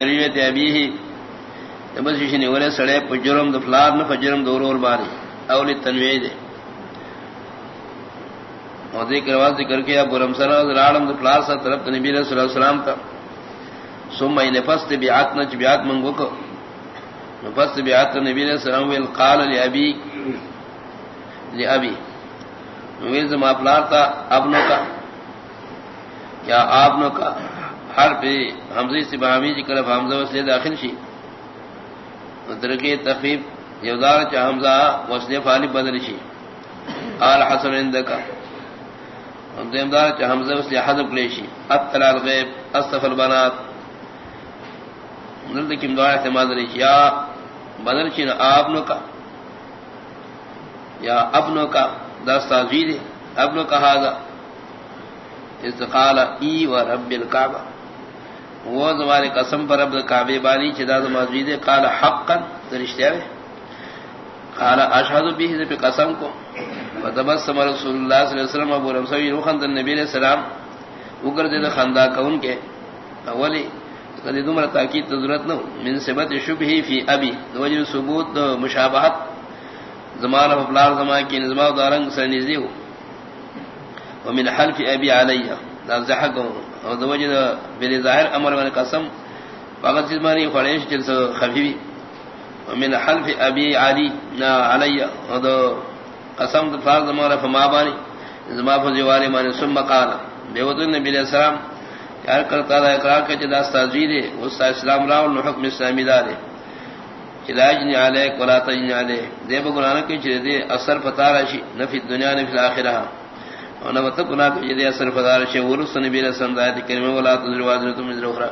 ریت ابی ہی بس شنی ولے سڑے پجرم د فلار نہ فجرم دور اور باری اولی تنوی دے اور ذکر واز ذکر کیا برم سر راڑم د فلار سا طرف نبی صلی اللہ علیہ وسلم تا ثم نفست بیعت نچ بیعت منگو کو نفست بیعت نبی علیہ السلام ویل، قال لابی لابی ویل، زما فلار تا ابنو کا کیا ابنو کا حرف حمزی سے بہامی جی کرف حمزہ وسلے داخل شی۔ درکی تخفیف یودار چا حمزہ وسلے فالی بدل شی۔ آل حسن اندکا۔ دیمدار چا حمزہ وسلے حضب لیشی اطلع الغیب اصطف البنات۔ نلد کم دعا احتماد لیشی یا بدل شی نا آبنو کا یا ابنو کا دستا زید ابنو کا حاضر۔ استقال ای و رب الكعبہ وہ زمانے قسم پر اب کعبے بانی چدا مسجد قال حقا. رشتہ ہے قال اشهد به ذی قسم کو. فتبسم رسول اللہ صلی اللہ علیہ وسلم ابو رمسوی روحن نبی علیہ السلام. اگر دے خندا کون کے اولی کدی دمر تاکید ضرورت نہ من ثبت شبہ فی ابی. وجہ ثبوت مشابہت زمانہ فلار زمان کی نظام دارنگ سنیزی ہو ومن حلف ابي علي ذا زحق او دو وجد بلی ظاہر امر من قسم فقط چیز مانی خڑیش جلس خفیفی. ومن حلف ابی علی نا علی، او دو قسم دو فرض مانا فما بانی. زما فزیوالی مانی سم قالا بیوتو نبی علیہ السلام یار کرتا دا اقرار کا چدا استازید ہے اس اسلام راو، نو حکم اسلامی دارے چلاجنی علیک ولا تجنی علیک. دے بگرانا کی چلے دے، اثر فتارشی نفی الدنیا نفی الاخرہ. انا مطلب گناہ کی یہ اثر فدار شے ورس نبی رسول اللہ کریمہ ولا تذروا ذرتم من الاخرى.